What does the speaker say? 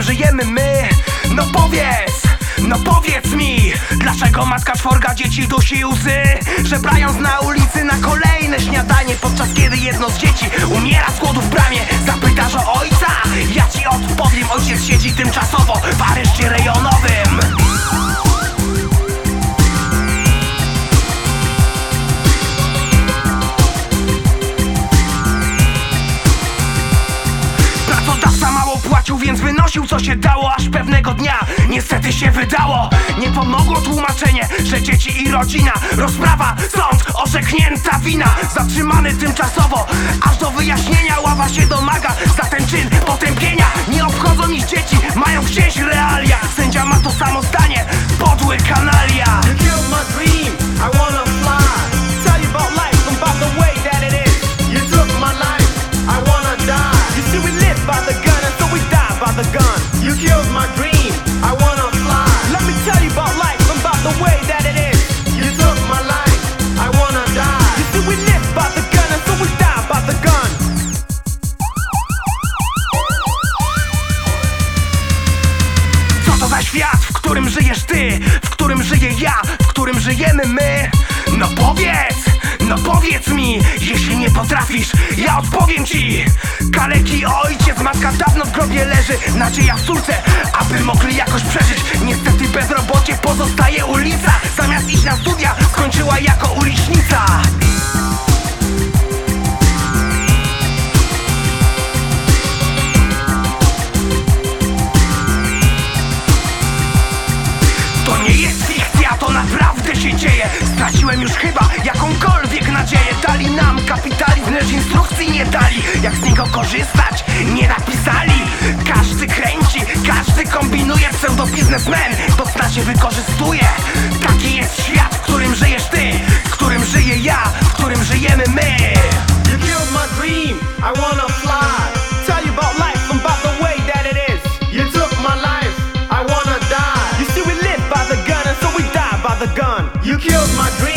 którym żyjemy my. No powiedz, no powiedz mi Dlaczego matka czworga dzieci dusi łzy? Żebrając na ulicy na kolejne śniadanie Podczas kiedy jedno z dzieci umiera z głodu w bramie. Zapytasz o ojca, ja ci odpowiem Ojciec siedzi tymczasowo w areszcie rejonowym co się dało Aż pewnego dnia niestety się wydało. Nie pomogło tłumaczenie, że dzieci i rodzina Rozprawa, sąd, orzeknięta wina Zatrzymany tymczasowo, aż do wyjaśnienia Ława się domaga za ten czyn potępienia. Nie obchodzą ich dzieci, mają gdzieś realia w którym żyjesz ty, w którym żyję ja, w którym żyjemy my? No powiedz, no powiedz mi, jeśli nie potrafisz, ja odpowiem ci Kaleki ojciec, matka dawno w grobie leży, nadzieja w córce, aby mogli jakoś przeżyć Niestety dzieje Straciłem już chyba jakąkolwiek nadzieję. Dali nam kapitalizm, lecz instrukcji nie dali. Jak z niego korzystać, nie napisali. Każdy kręci, każdy kombinuje Pseudobiznesmen. To znacie wykorzystuje. Taki jest świat, the gun. You killed my dream,